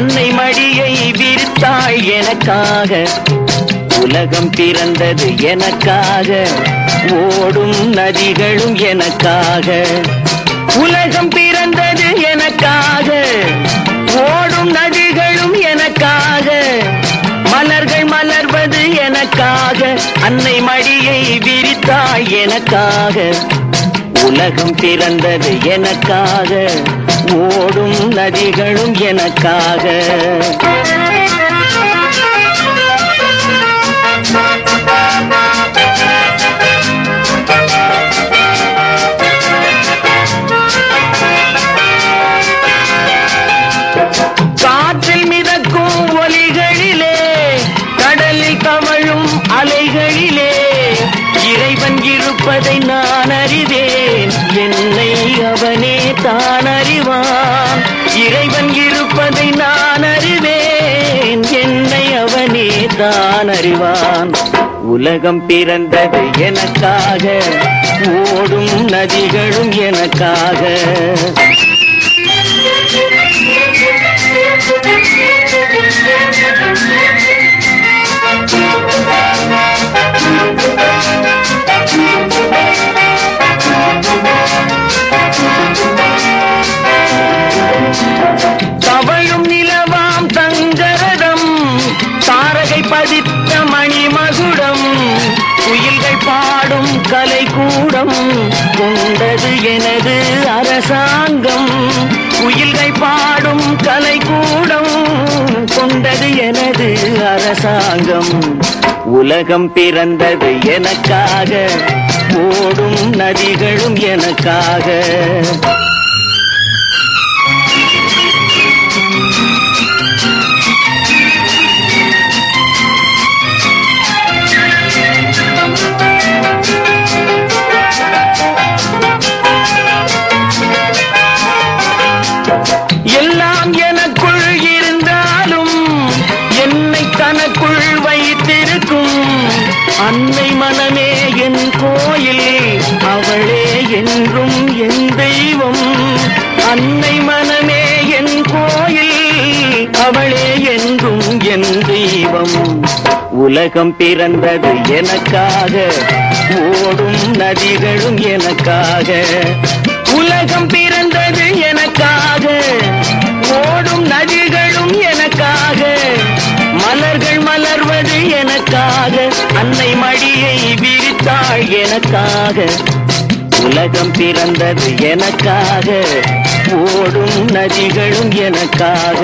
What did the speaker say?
அன்னை மடியை விரித்தாள் எனக்காக. உலகம் பிறந்தது எனக்காக. ஓடும் நதிகளும் எனக்காக. உலகம் பிறந்தது எனக்காக. ஓடும் நதிகளும் எனக்காக. மலர்கள் மலர்வது எனக்காக. அன்னை மடியை விரித்தாள் எனக்காக. உலகம் பிறந்தது எனக்காக. ஓடும் நதிகளும் எனக்காக. இறைவன் இருப்பதை நான் அறிவேன் என்னை அவனே தான் அறிவான் உலகம் பிறந்தது எனக்காக ஓடும் நதிகளும் எனக்காக Thank you. கலைக்கூடம் கலை கூடம் கொண்டது எனது அரசாங்கம். குயில்கள் பாடும் கலை கூடம் கொண்டது எனது அரசாங்கம். உலகம் பிறந்தது எனக்காக ஓடும் நதிகளும் எனக்காக. அன்னை மனமே என் கோயில் அவளே என்றும் என் தெய்வம். அன்னை மனமே என் கோயில் அவளே என்றும் என் தெய்வம். உலகம் பிறந்தது எனக்காக ஓடும் நதிகளும் எனக்காக. உலகம் பிறந்தது எனக்காக ஓடும் நதிகளும் எனக்காக. மலர்கள் மலர்வது எனக்காக அன்னை கொடியை விரித்தாள் எனக்காக உலகம் பிறந்தது எனக்காக ஓடும் நதிகளும் எனக்காக.